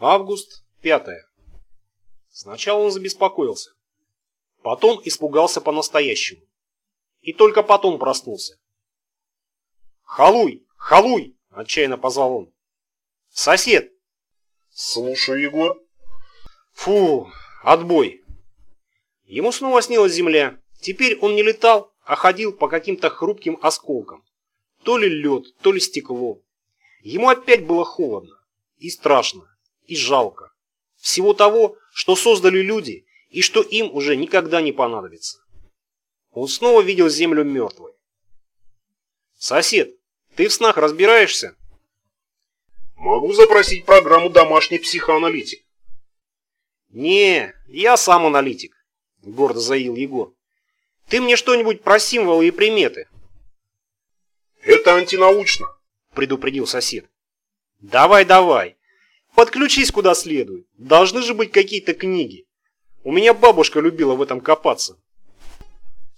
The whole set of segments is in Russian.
Август, пятое. Сначала он забеспокоился. Потом испугался по-настоящему. И только потом проснулся. «Халуй! Халуй!» – отчаянно позвал он. «Сосед!» «Слушаю, Егор». «Фу, отбой!» Ему снова снилась земля. Теперь он не летал, а ходил по каким-то хрупким осколкам. То ли лед, то ли стекло. Ему опять было холодно, и страшно, и жалко. Всего того, что создали люди, и что им уже никогда не понадобится. Он снова видел землю мертвой. «Сосед, ты в снах разбираешься?» «Могу запросить программу «Домашний психоаналитик». «Не, я сам аналитик», — гордо заявил Егор. «Ты мне что-нибудь про символы и приметы?» «Это антинаучно», — предупредил сосед. «Давай, давай, подключись куда следует. Должны же быть какие-то книги. У меня бабушка любила в этом копаться».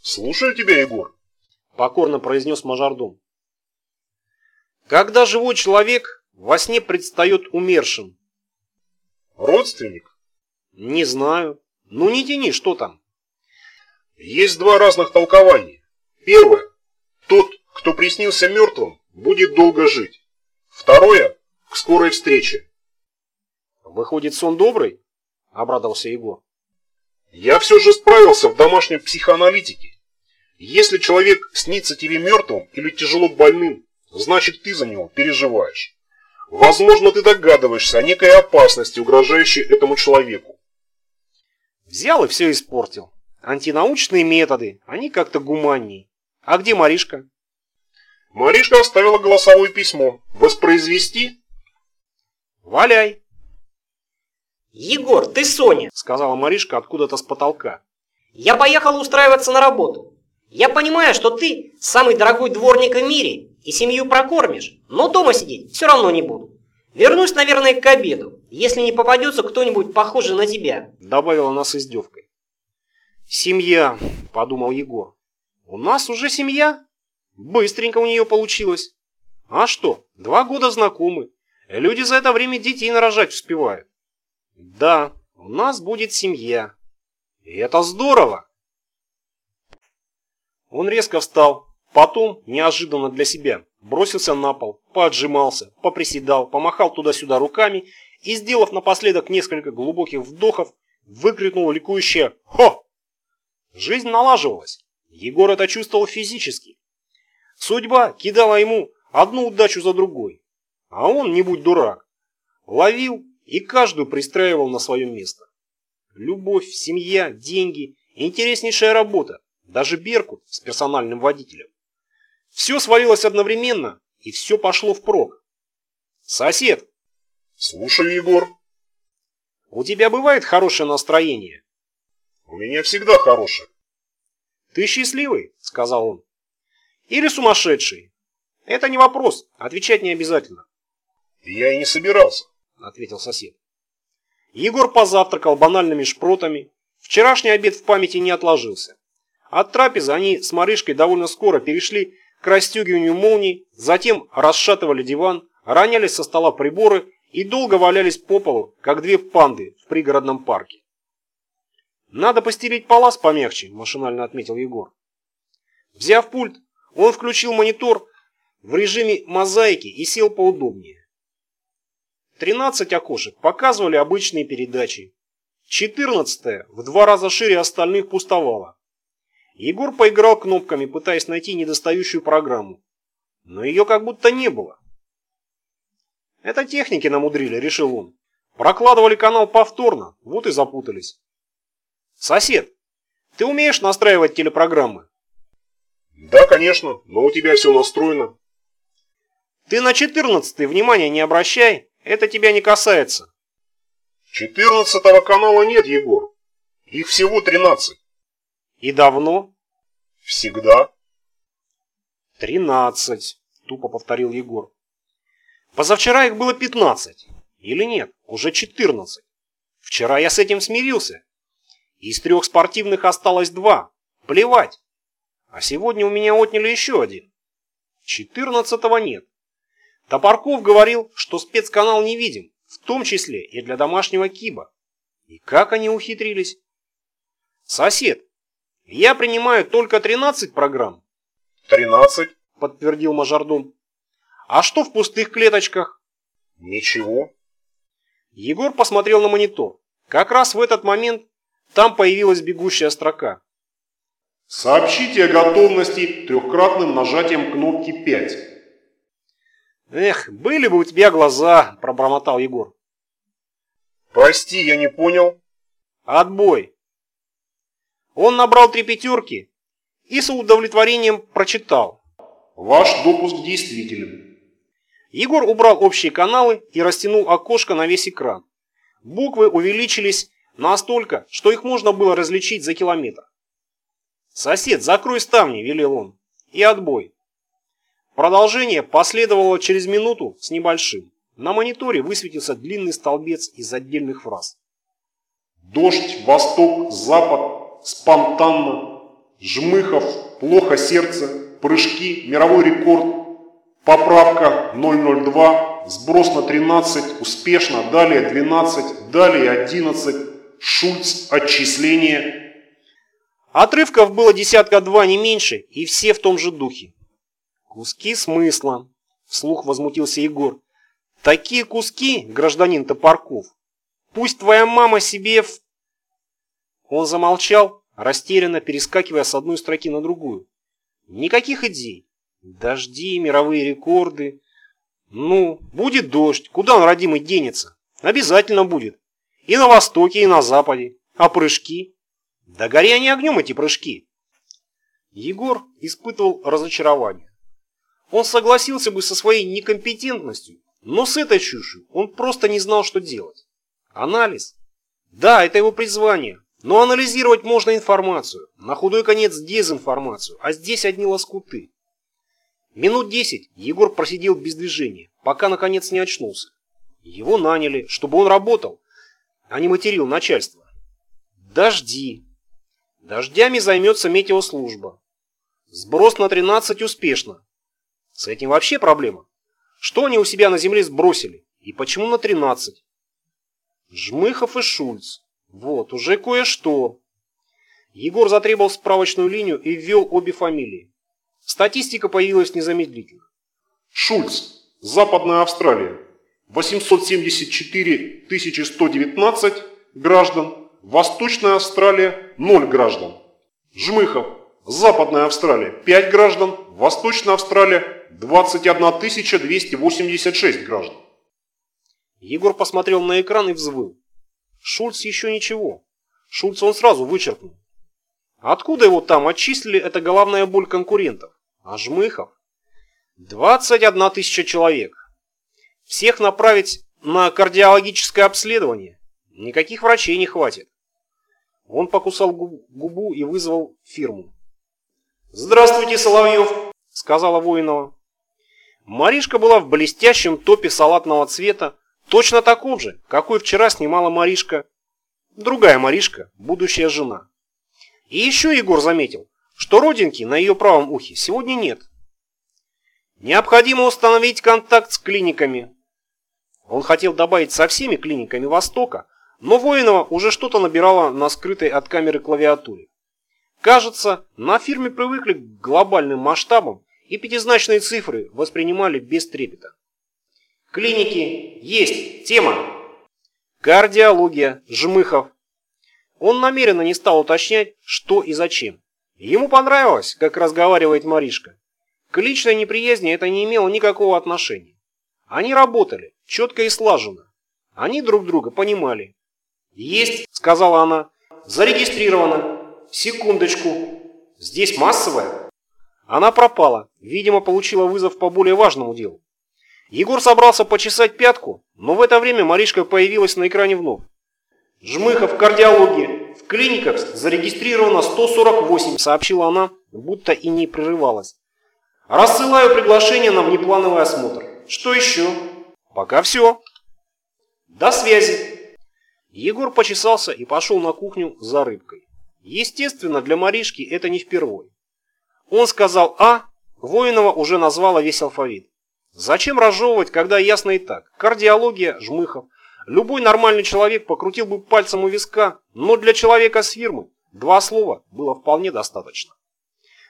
«Слушаю тебя, Егор», — покорно произнес мажордом. «Когда живой человек во сне предстает умершим?» «Родственник?» «Не знаю. Ну не тяни, что там?» «Есть два разных толкования. Первое. Тот, кто приснился мертвым, будет долго жить. Второе – к скорой встрече. Выходит, сон добрый? Обрадовался Егор. Я все же справился в домашней психоаналитике. Если человек снится тебе мертвым или тяжело больным, значит ты за него переживаешь. Возможно, ты догадываешься о некой опасности, угрожающей этому человеку. Взял и все испортил. Антинаучные методы, они как-то гуманней. А где Маришка? Маришка оставила голосовое письмо. Воспроизвести? Валяй. Егор, ты Соня, сказала Маришка откуда-то с потолка. Я поехала устраиваться на работу. Я понимаю, что ты самый дорогой дворник в мире и семью прокормишь, но дома сидеть все равно не буду. Вернусь, наверное, к обеду, если не попадется кто-нибудь похожий на тебя. Добавила она с издевкой. Семья, подумал Егор. У нас уже семья? Быстренько у нее получилось. А что, два года знакомы. Люди за это время детей нарожать успевают. Да, у нас будет семья. И это здорово. Он резко встал, потом, неожиданно для себя, бросился на пол, поотжимался, поприседал, помахал туда-сюда руками и, сделав напоследок несколько глубоких вдохов, выкрикнул ликующее «Хо!». Жизнь налаживалась. Егор это чувствовал физически. Судьба кидала ему одну удачу за другой. А он, не будь дурак, ловил и каждую пристраивал на свое место. Любовь, семья, деньги, интереснейшая работа, даже Беркут с персональным водителем. Все свалилось одновременно, и все пошло впрок. Сосед! Слушаю, Егор. У тебя бывает хорошее настроение? У меня всегда хорошее. Ты счастливый, сказал он. Или сумасшедший. Это не вопрос, отвечать не обязательно. Я и не собирался, ответил сосед. Егор позавтракал банальными шпротами. Вчерашний обед в памяти не отложился. От трапезы они с Марышкой довольно скоро перешли к расстегиванию молний, затем расшатывали диван, роняли со стола приборы и долго валялись по полу, как две панды в пригородном парке. «Надо постелить палас помягче», – машинально отметил Егор. Взяв пульт, он включил монитор в режиме мозаики и сел поудобнее. 13 окошек показывали обычные передачи. 14 в два раза шире остальных пустовало. Егор поиграл кнопками, пытаясь найти недостающую программу. Но ее как будто не было. Это техники намудрили, решил он. Прокладывали канал повторно, вот и запутались. Сосед, ты умеешь настраивать телепрограммы? Да, конечно, но у тебя все настроено. Ты на 14 внимания не обращай, это тебя не касается. 14 канала нет, Егор. Их всего 13. И давно? Всегда. 13, тупо повторил Егор. Позавчера их было 15. Или нет, уже 14. Вчера я с этим смирился. Из трех спортивных осталось два. Плевать. А сегодня у меня отняли еще один. Четырнадцатого нет. Топорков говорил, что спецканал не видим, в том числе и для домашнего киба. И как они ухитрились? Сосед, я принимаю только 13 программ. 13, подтвердил мажордом. А что в пустых клеточках? Ничего. Егор посмотрел на монитор. Как раз в этот момент там появилась бегущая строка. Сообщите о готовности трехкратным нажатием кнопки 5. Эх, были бы у тебя глаза, пробормотал Егор. Прости, я не понял. Отбой. Он набрал три пятерки и с удовлетворением прочитал. Ваш допуск действителен. Егор убрал общие каналы и растянул окошко на весь экран. Буквы увеличились настолько, что их можно было различить за километр. «Сосед, закрой ставни», – велел он. «И отбой». Продолжение последовало через минуту с небольшим. На мониторе высветился длинный столбец из отдельных фраз. Дождь, восток, запад, спонтанно, Жмыхов, плохо сердце, прыжки, мировой рекорд, поправка 002, сброс на 13, успешно, далее 12, далее 11, Шульц, отчисление. Отрывков было десятка два, не меньше, и все в том же духе. Куски смысла, вслух возмутился Егор. Такие куски, гражданин Топорков, пусть твоя мама себе в... Он замолчал, растерянно перескакивая с одной строки на другую. Никаких идей. Дожди, мировые рекорды. Ну, будет дождь, куда он, родимый, денется? Обязательно будет. И на востоке, и на западе. А прыжки? Да гори они огнем, эти прыжки. Егор испытывал разочарование. Он согласился бы со своей некомпетентностью, но с этой чушью он просто не знал, что делать. Анализ? Да, это его призвание. Но анализировать можно информацию, на худой конец дезинформацию, а здесь одни лоскуты. Минут десять Егор просидел без движения, пока наконец не очнулся. Его наняли, чтобы он работал, а не материл начальство. Дожди. Дождями займется метеослужба. Сброс на 13 успешно. С этим вообще проблема. Что они у себя на земле сбросили? И почему на 13? Жмыхов и Шульц. Вот, уже кое-что. Егор затребовал справочную линию и ввел обе фамилии. Статистика появилась незамедлительно. Шульц, Западная Австралия, 874 119 граждан, Восточная Австралия – 0 граждан. Жмыхов, Западная Австралия – 5 граждан, Восточная Австралия – 21 286 граждан. Егор посмотрел на экран и взвыл. Шульц еще ничего. Шульц он сразу вычеркнул. Откуда его там отчислили, это головная боль конкурентов. А Жмыхов? 21 тысяча человек. Всех направить на кардиологическое обследование? Никаких врачей не хватит. Он покусал губу и вызвал фирму. «Здравствуйте, Соловьев!» – сказала Воинова. Маришка была в блестящем топе салатного цвета, точно таком же, какой вчера снимала Маришка. Другая Маришка, будущая жена. И еще Егор заметил, что родинки на ее правом ухе сегодня нет. Необходимо установить контакт с клиниками. Он хотел добавить со всеми клиниками Востока, но Воинова уже что-то набирала на скрытой от камеры клавиатуре. Кажется, на фирме привыкли к глобальным масштабам и пятизначные цифры воспринимали без трепета. Клиники есть, тема. Кардиология, Жмыхов, он намеренно не стал уточнять, что и зачем. Ему понравилось, как разговаривает Маришка. К личной неприязни это не имело никакого отношения. Они работали, четко и слаженно. Они друг друга понимали. «Есть», — сказала она, — «зарегистрировано. Секундочку. Здесь массовая?» Она пропала, видимо, получила вызов по более важному делу. Егор собрался почесать пятку, но в это время Маришка появилась на экране вновь. Жмыхов кардиологии. В клиниках зарегистрировано 148, сообщила она, будто и не прерывалась. Рассылаю приглашение на внеплановый осмотр. Что еще? Пока все. До связи. Егор почесался и пошел на кухню за рыбкой. Естественно, для Маришки это не впервой. Он сказал «А», Воинова уже назвала весь алфавит. Зачем разжевывать, когда ясно и так? Кардиология, Жмыхов, Любой нормальный человек покрутил бы пальцем у виска, но для человека с фирмы два слова было вполне достаточно.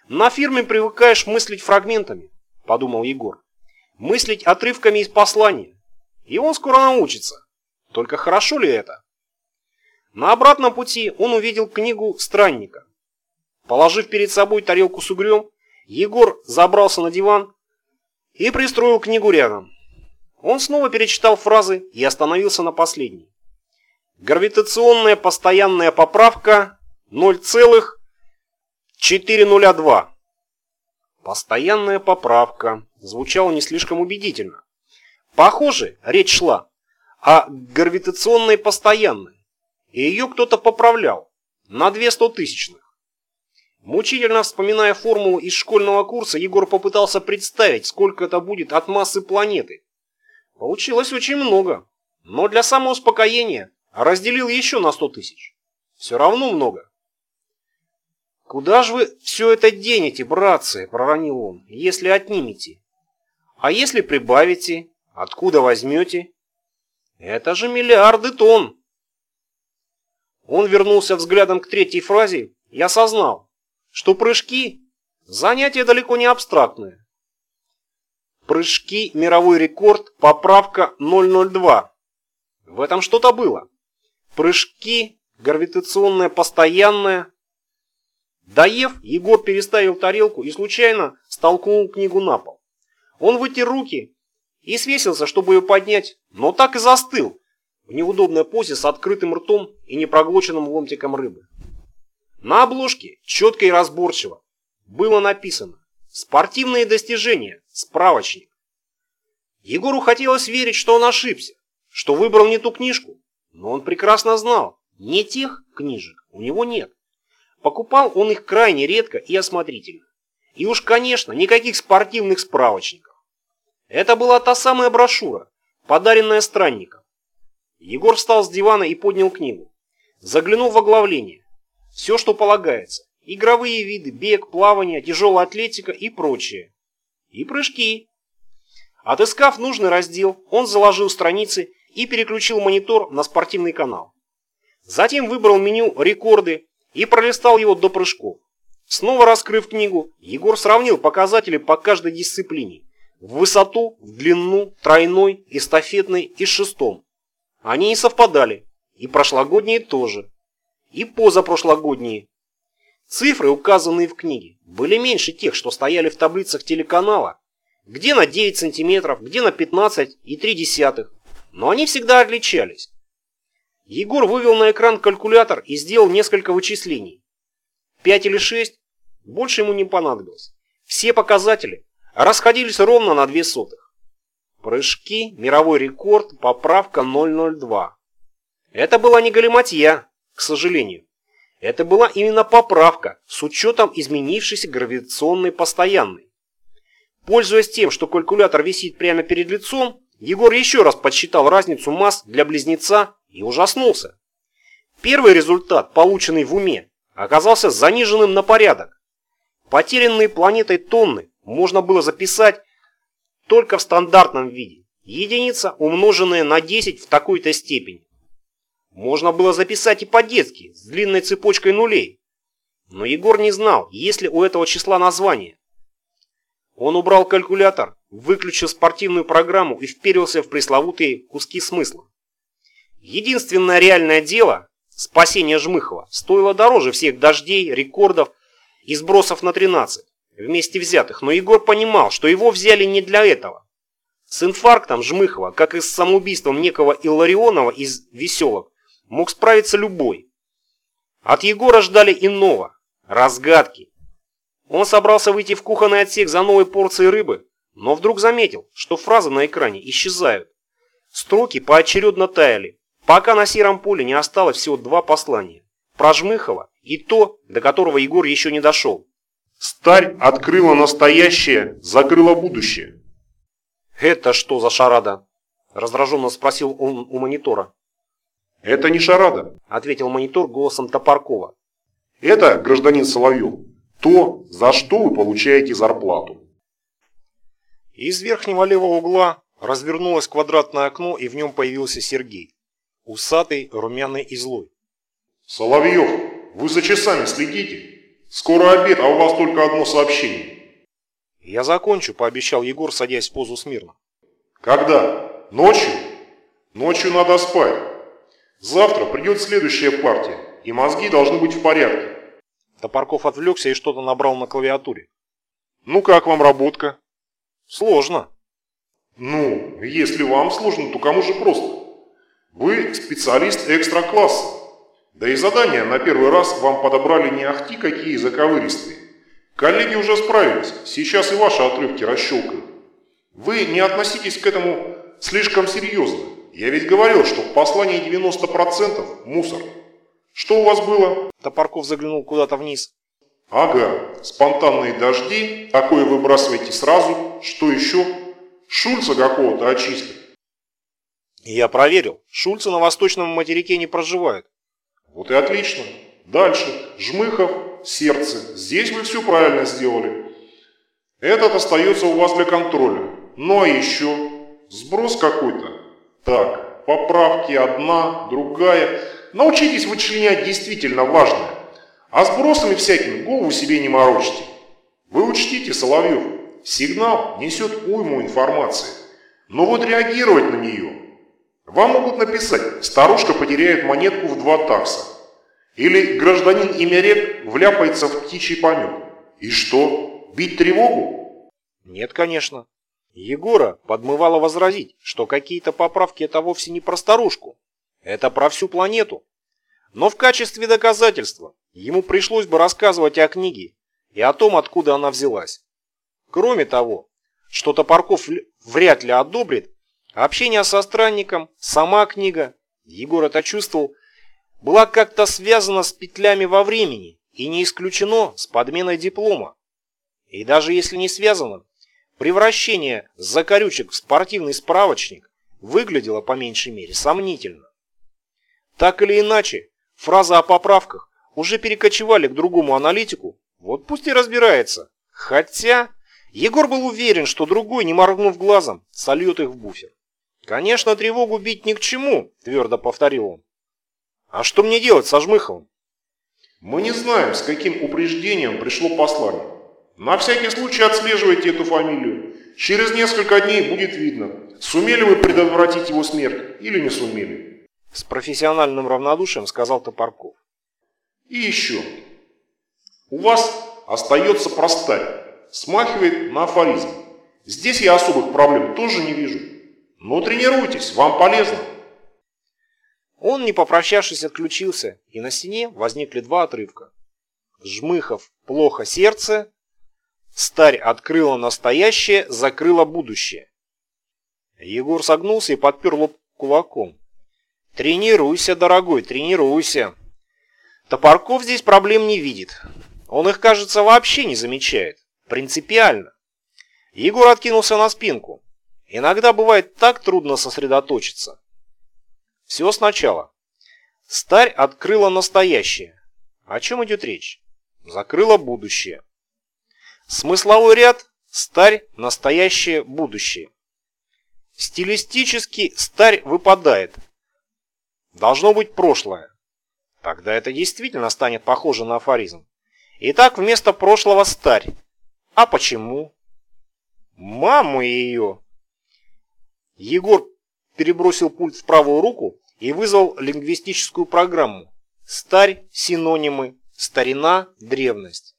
На фирме привыкаешь мыслить фрагментами, подумал Егор. Мыслить отрывками из послания. И он скоро научится. Только хорошо ли это? На обратном пути он увидел книгу странника. Положив перед собой тарелку с угрем, Егор забрался на диван и пристроил книгу рядом. Он снова перечитал фразы и остановился на последней. Гравитационная постоянная поправка 0,402. Постоянная поправка. Звучало не слишком убедительно. Похоже, речь шла о гравитационной постоянной. И ее кто-то поправлял на две стотысячных. Мучительно вспоминая формулу из школьного курса, Егор попытался представить, сколько это будет от массы планеты. Получилось очень много, но для самоуспокоения разделил еще на 100 тысяч. Все равно много. «Куда же вы все это денете, братцы?» – проронил он. «Если отнимете? А если прибавите? Откуда возьмете? Это же миллиарды тонн!» Он вернулся взглядом к третьей фразе и осознал, что прыжки – занятие далеко не абстрактное. Прыжки, мировой рекорд, поправка 002. В этом что-то было. Прыжки, гравитационная постоянная. Доев, Егор переставил тарелку и случайно столкнул книгу на пол. Он вытер руки и свесился, чтобы ее поднять, но так и застыл в неудобной позе с открытым ртом и непроглоченным ломтиком рыбы. На обложке четко и разборчиво было написано «Спортивные достижения. Справочник. Егору хотелось верить, что он ошибся, что выбрал не ту книжку, но он прекрасно знал, не тех книжек у него нет. Покупал он их крайне редко и осмотрительно. И уж, конечно, никаких спортивных справочников. Это была та самая брошюра, подаренная странником. Егор встал с дивана и поднял книгу. Заглянул в оглавление. Все, что полагается. Игровые виды, бег, плавание, тяжелая атлетика и прочее и прыжки. Отыскав нужный раздел, он заложил страницы и переключил монитор на спортивный канал. Затем выбрал меню «Рекорды» и пролистал его до прыжков. Снова раскрыв книгу, Егор сравнил показатели по каждой дисциплине. В высоту, в длину, тройной, эстафетной и шестом. Они не совпадали. И прошлогодние тоже. И позапрошлогодние. Цифры, указанные в книге, были меньше тех, что стояли в таблицах телеканала, где на 9 сантиметров, где на 15 и 3 десятых, но они всегда отличались. Егор вывел на экран калькулятор и сделал несколько вычислений. 5 или 6, больше ему не понадобилось. Все показатели расходились ровно на 2 сотых. Прыжки, мировой рекорд, поправка 002. Это была не галиматья, к сожалению. Это была именно поправка с учетом изменившейся гравитационной постоянной. Пользуясь тем, что калькулятор висит прямо перед лицом, Егор еще раз подсчитал разницу масс для близнеца и ужаснулся. Первый результат, полученный в уме, оказался заниженным на порядок. Потерянные планетой тонны можно было записать только в стандартном виде. Единица, умноженная на 10 в такой-то степени. Можно было записать и по-детски, с длинной цепочкой нулей. Но Егор не знал, есть ли у этого числа название. Он убрал калькулятор, выключил спортивную программу и вперился в пресловутые куски смысла. Единственное реальное дело, спасение Жмыхова, стоило дороже всех дождей, рекордов и сбросов на 13, вместе взятых, но Егор понимал, что его взяли не для этого. С инфарктом Жмыхова, как и с самоубийством некого Илларионова из «Веселок», мог справиться любой. От Егора ждали иного, разгадки. Он собрался выйти в кухонный отсек за новой порцией рыбы, но вдруг заметил, что фразы на экране исчезают. Строки поочередно таяли, пока на сером поле не осталось всего два послания. Про Жмыхова и то, до которого Егор еще не дошел. Старь открыла настоящее, закрыла будущее. «Это что за шарада?» – раздраженно спросил он у монитора. «Это не шарада», — ответил монитор голосом Топоркова. «Это, гражданин Соловьев, то, за что вы получаете зарплату». Из верхнего левого угла развернулось квадратное окно, и в нем появился Сергей. усатый, румяный и злой. «Соловьев, вы за часами следите? Скоро обед, а у вас только одно сообщение». «Я закончу», — пообещал Егор, садясь в позу смирно. «Когда? Ночью? Ночью надо спать. Завтра придет следующая партия, и мозги должны быть в порядке». Топорков отвлекся и что-то набрал на клавиатуре. «Ну как вам работка?» «Сложно». «Ну, если вам сложно, то кому же просто? Вы специалист экстра-класса. Да и задания на первый раз вам подобрали не ахти какие заковыристые. Коллеги уже справились, сейчас и ваши отрывки расщелкают. Вы не относитесь к этому слишком серьезно. Я ведь говорил, что в послании 90% мусор. Что у вас было? Топорков заглянул куда-то вниз. Ага, спонтанные дожди, такое выбрасываете сразу. Что еще? Шульца какого-то очистили. Я проверил. Шульцы на восточном материке не проживают. Вот и отлично. Дальше. Жмыхов, сердце. Здесь вы все правильно сделали. Этот остается у вас для контроля. А еще сброс какой-то. Так, поправки одна, другая. Научитесь вычленять действительно важное. А сбросами всякими голову себе не морочите. Вы учтите, Соловьев, сигнал несет уйму информации. Но вот реагировать на нее. Вам могут написать, старушка потеряет монетку в два такса. Или гражданин имя рек вляпается в птичий помет. И что, бить тревогу? Нет, конечно. Егора подмывало возразить, что какие-то поправки это вовсе не про старушку. Это про всю планету. Но в качестве доказательства ему пришлось бы рассказывать о книге и о том, откуда она взялась. Кроме того, что Топорков вряд ли одобрит, общение со странником, сама книга, Егор это чувствовал, была как-то связана с петлями во времени и не исключено с подменой диплома. И даже если не связано, превращение закорючек в спортивный справочник выглядело по меньшей мере сомнительно. Так или иначе, фраза о поправках уже перекочевали к другому аналитику, вот пусть и разбирается. Хотя Егор был уверен, что другой, не моргнув глазом, сольет их в буфер. «Конечно, тревогу бить ни к чему», – твердо повторил он. «А что мне делать со Жмыховым?» «Мы не знаем, с каким упреждением пришло послание. На всякий случай отслеживайте эту фамилию. Через несколько дней будет видно, сумели вы предотвратить его смерть или не сумели». С профессиональным равнодушием сказал Топорков. «И еще. У вас остается простая смахивает на афоризм. Здесь я особых проблем тоже не вижу. Но тренируйтесь, вам полезно. Он, не попрощавшись, отключился, и на стене возникли два отрывка. Жмыхов плохо сердце, старь открыла настоящее, закрыла будущее. Егор согнулся и подпер лоб кулаком. Тренируйся, дорогой, тренируйся. Топорков здесь проблем не видит. Он их, кажется, вообще не замечает. Принципиально. Егор откинулся на спинку. Иногда бывает так трудно сосредоточиться. Все сначала. Старь открыла настоящее. О чем идет речь? Закрыла будущее. Смысловой ряд Старь, настоящее, будущее. Стилистически старь выпадает. Должно быть прошлое. Тогда это действительно станет похоже на афоризм. Итак, вместо прошлого старь. А почему? Маму ее! Егор перебросил пульт в правую руку и вызвал лингвистическую программу. Старь, синонимы, старина, древность.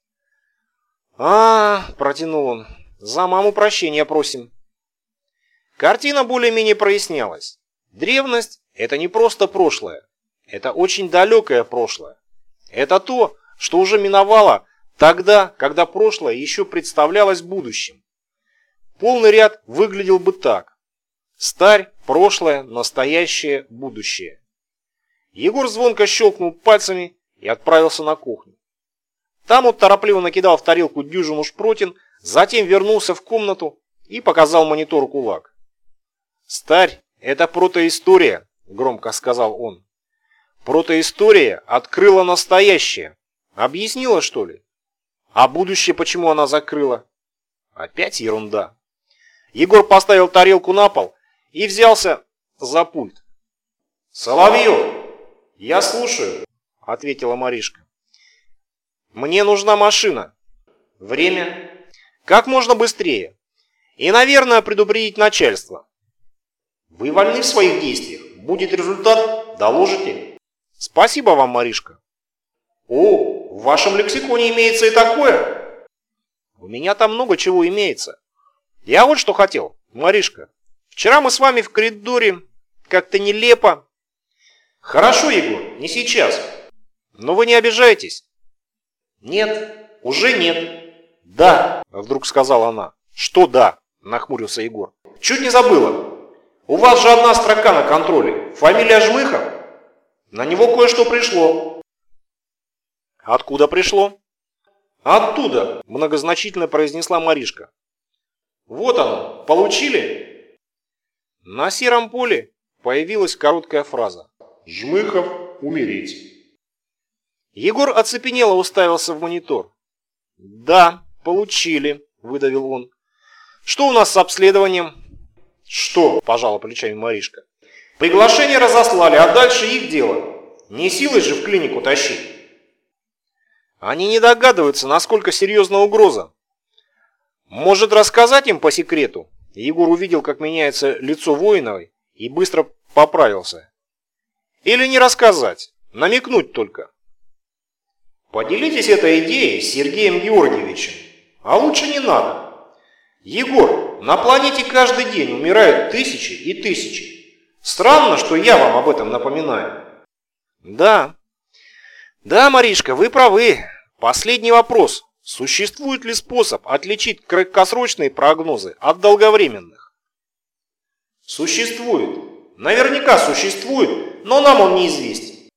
а, протянул он, за маму прощения просим. Картина более-менее прояснялась. Древность – это не просто прошлое. Это очень далекое прошлое. Это то, что уже миновало Тогда, когда прошлое еще представлялось будущим. Полный ряд выглядел бы так. Старь, прошлое, настоящее, будущее. Егор звонко щелкнул пальцами и отправился на кухню. Там он торопливо накидал в тарелку дюжину шпротин, затем вернулся в комнату и показал монитору кулак. «Старь – это протоистория», – громко сказал он. «Протоистория открыла настоящее. Объяснила, что ли?» А будущее почему она закрыла? Опять ерунда. Егор поставил тарелку на пол и взялся за пульт. Соловьев, я слушаю, ответила Маришка. Мне нужна машина. Время? Как можно быстрее. И, наверное, предупредить начальство. Вы вольны в своих действиях. Будет результат, доложите. Спасибо вам, Маришка. О, в вашем лексиконе имеется и такое. У меня там много чего имеется. Я вот что хотел, Маришка. Вчера мы с вами в коридоре как-то нелепо. Хорошо, Егор, не сейчас. Но вы не обижаетесь. Нет, уже нет. Да, вдруг сказала она. Что да? Нахмурился Егор. Чуть не забыла. У вас же одна строка на контроле. Фамилия Жмыхов. На него кое-что пришло. Откуда пришло? Оттуда, многозначительно произнесла Маришка. Вот оно, получили? На сером поле появилась короткая фраза. Жмыхов умереть. Егор оцепенело уставился в монитор. «Да, получили», — выдавил он. «Что у нас с обследованием?» «Что?» – пожала плечами Маришка. «Приглашение разослали, а дальше их дело. Не силой же в клинику тащить». Они не догадываются, насколько серьезна угроза. Может рассказать им по секрету? Егор увидел, как меняется лицо Воиновой и быстро поправился. Или не рассказать, намекнуть только. Поделитесь этой идеей с Сергеем Георгиевичем, а лучше не надо. Егор, на планете каждый день умирают тысячи и тысячи. Странно, что я вам об этом напоминаю. Да. Да, Маришка, вы правы. Последний вопрос. Существует ли способ отличить краткосрочные прогнозы от долговременных? Существует. Наверняка существует, но нам он неизвестен.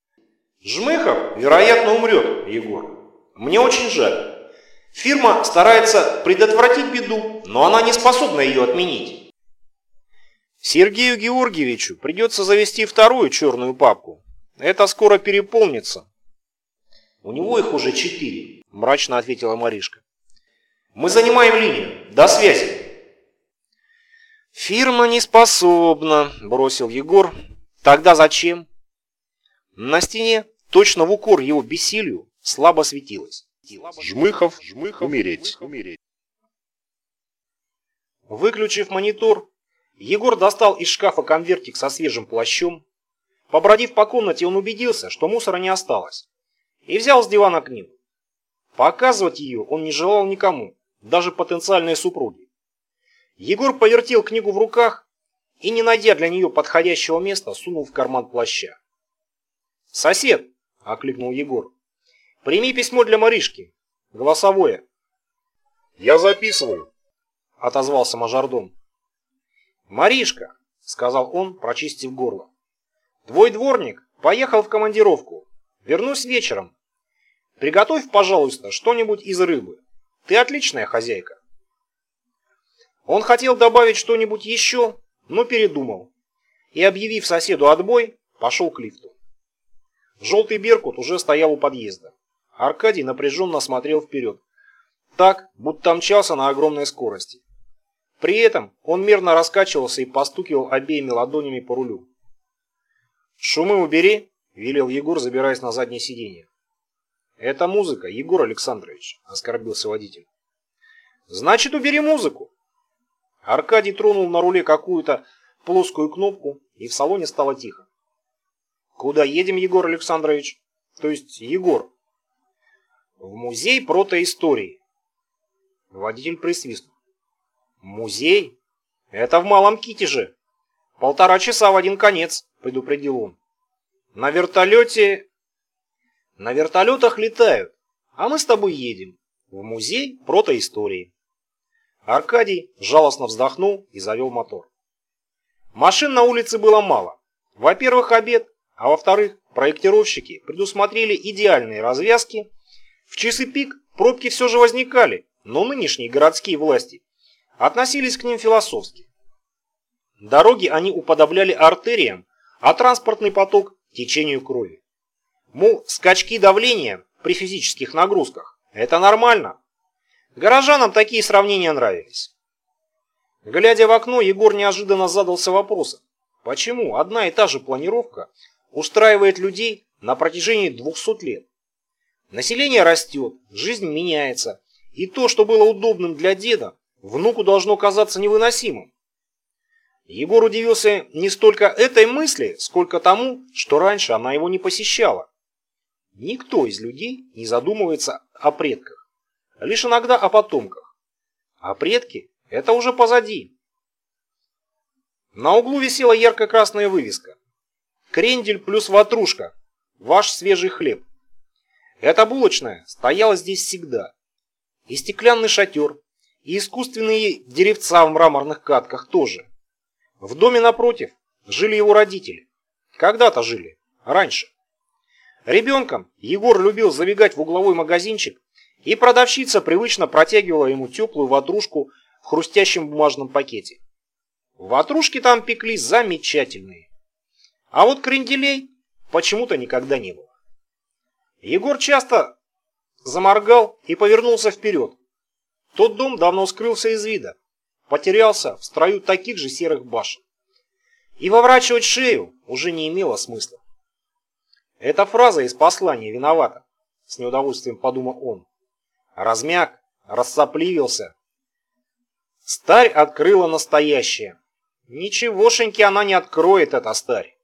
Жмыхов, вероятно, умрет, Егор. Мне очень жаль. Фирма старается предотвратить беду, но она не способна ее отменить. Сергею Георгиевичу придется завести вторую черную папку. Это скоро переполнится. У него их уже четыре, мрачно ответила Маришка. Мы занимаем линию. До связи. Фирма не способна, бросил Егор. Тогда зачем? На стене, точно в укор его бессилию, слабо светилось. Жмыхов, Жмыхов умереть. умереть. Выключив монитор, Егор достал из шкафа конвертик со свежим плащом. Побродив по комнате, он убедился, что мусора не осталось, и взял с дивана книгу. Показывать ее он не желал никому, даже потенциальной супруге. Егор повертел книгу в руках и, не найдя для нее подходящего места, сунул в карман плаща. «Сосед!» – окликнул Егор. Прими письмо для Маришки. Голосовое. Я записываю, отозвался мажордом. Маришка, сказал он, прочистив горло. Твой дворник поехал в командировку. Вернусь вечером. Приготовь, пожалуйста, что-нибудь из рыбы. Ты отличная хозяйка. Он хотел добавить что-нибудь еще, но передумал. И, объявив соседу отбой, пошел к лифту. Желтый Беркут уже стоял у подъезда. Аркадий напряженно смотрел вперед, так, будто мчался на огромной скорости. При этом он мерно раскачивался и постукивал обеими ладонями по рулю. «Шумы убери», — велел Егор, забираясь на заднее сиденье. «Это музыка, Егор Александрович», — оскорбился водитель. «Значит, убери музыку». Аркадий тронул на руле какую-то плоскую кнопку, и в салоне стало тихо. «Куда едем, Егор Александрович?» «То есть Егор?» В музей протоистории. Водитель присвистнул. Музей? Это в Малом Китеже. Полтора часа в один конец, предупредил он. На вертолете... На вертолетах летают, а мы с тобой едем в музей протоистории. Аркадий жалостно вздохнул и завел мотор. Машин на улице было мало. Во-первых, обед, а во-вторых, проектировщики предусмотрели идеальные развязки в часы пик пробки все же возникали, но нынешние городские власти относились к ним философски. Дороги они уподобляли артериям, а транспортный поток – течению крови. Мол, скачки давления при физических нагрузках – это нормально. Горожанам такие сравнения нравились. Глядя в окно, Егор неожиданно задался вопросом, почему одна и та же планировка устраивает людей на протяжении 200 лет. Население растет, жизнь меняется, и то, что было удобным для деда, внуку должно казаться невыносимым. Егор удивился не столько этой мысли, сколько тому, что раньше она его не посещала. Никто из людей не задумывается о предках, лишь иногда о потомках. А предки – это уже позади. На углу висела ярко-красная вывеска. Крендель плюс ватрушка. Ваш свежий хлеб. Эта булочная стояла здесь всегда. И стеклянный шатер, и искусственные деревца в мраморных катках тоже. В доме напротив жили его родители. Когда-то жили. Раньше. Ребенком Егор любил забегать в угловой магазинчик, и продавщица привычно протягивала ему теплую ватрушку в хрустящем бумажном пакете. Ватрушки там пекли замечательные. А вот кренделей почему-то никогда не было. Егор часто заморгал и повернулся вперед. Тот дом давно скрылся из вида, потерялся в строю таких же серых башен. И воворачивать шею уже не имело смысла. Эта фраза из послания виновата, с неудовольствием подумал он. Размяк, рассопливился. Старь открыла настоящее. Ничегошеньки она не откроет, эта старь.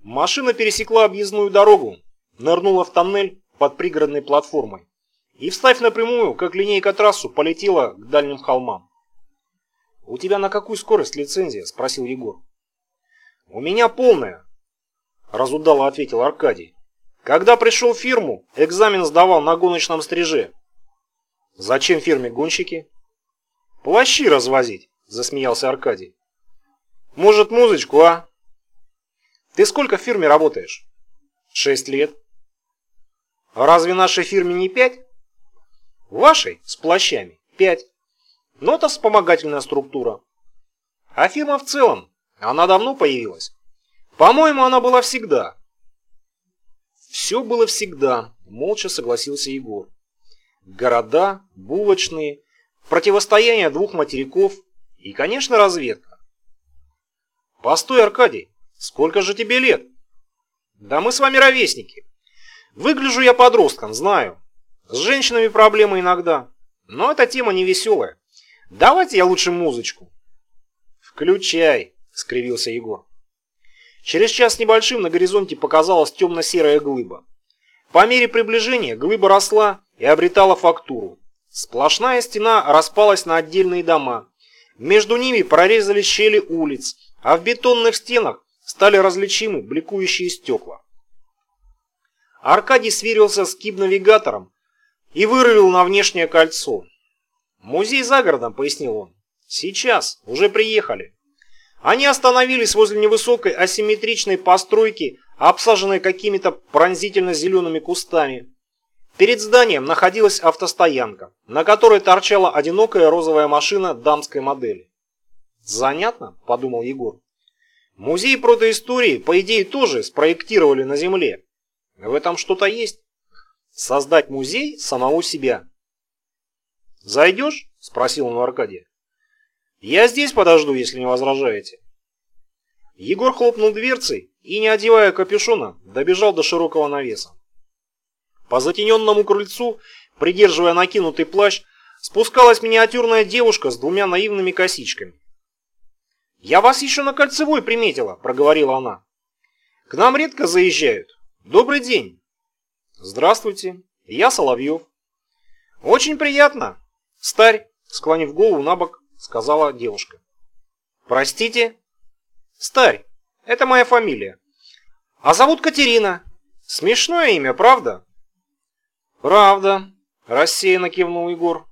Машина пересекла объездную дорогу, нырнула в тоннель под пригородной платформой и, встав напрямую, как линейка трассу, полетела к дальним холмам. «У тебя на какую скорость лицензия?» – спросил Егор. «У меня полная», – разудало ответил Аркадий. «Когда пришел в фирму, экзамен сдавал на гоночном стриже». «Зачем фирме гонщики?» «Плащи развозить», – засмеялся Аркадий. «Может, музычку, а?» «Ты сколько в фирме работаешь?» «Шесть лет». «Разве нашей фирме не пять?» Вашей с плащами 5. Но это вспомогательная структура. А фирма в целом, она давно появилась. По-моему, она была всегда. Все было всегда, молча согласился Егор. Города, булочные, противостояние двух материков и, конечно, разведка. Постой, Аркадий, сколько же тебе лет? Да мы с вами ровесники. Выгляжу я подростком, знаю. С женщинами проблемы иногда. Но эта тема не веселая. Давайте я лучше музычку. Включай, скривился Егор. Через час небольшим на горизонте показалась темно-серая глыба. По мере приближения глыба росла и обретала фактуру. Сплошная стена распалась на отдельные дома. Между ними прорезались щели улиц, а в бетонных стенах стали различимы бликующие стекла. Аркадий сверился с киб-навигатором и вырулил на внешнее кольцо. «Музей за городом», — пояснил он. «Сейчас, уже приехали». Они остановились возле невысокой асимметричной постройки, обсаженной какими-то пронзительно-зелеными кустами. Перед зданием находилась автостоянка, на которой торчала одинокая розовая машина дамской модели. «Занятно», — подумал Егор. «Музей протоистории, по идее, тоже спроектировали на Земле. В этом что-то есть» создать музей самого себя. «Зайдешь?» – спросил он у Аркадия. «Я здесь подожду, если не возражаете». Егор хлопнул дверцей и, не одевая капюшона, добежал до широкого навеса. По затененному крыльцу, придерживая накинутый плащ, спускалась миниатюрная девушка с двумя наивными косичками. «Я вас еще на кольцевой приметила», — проговорила она. «К нам редко заезжают. Добрый день». «Здравствуйте, я Соловьев». «Очень приятно, старь», склонив голову на бок, сказала девушка. «Простите?» «Старь, это моя фамилия. А зовут Катерина. Смешное имя, правда?» «Правда», рассеянно кивнул Егор.